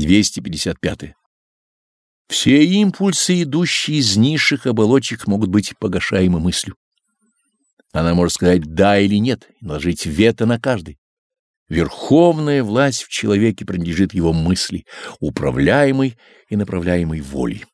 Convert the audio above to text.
255. Все импульсы, идущие из низших оболочек, могут быть погашаемы мыслью. Она может сказать «да» или «нет» и наложить вето на каждый. Верховная власть в человеке принадлежит его мысли, управляемой и направляемой волей.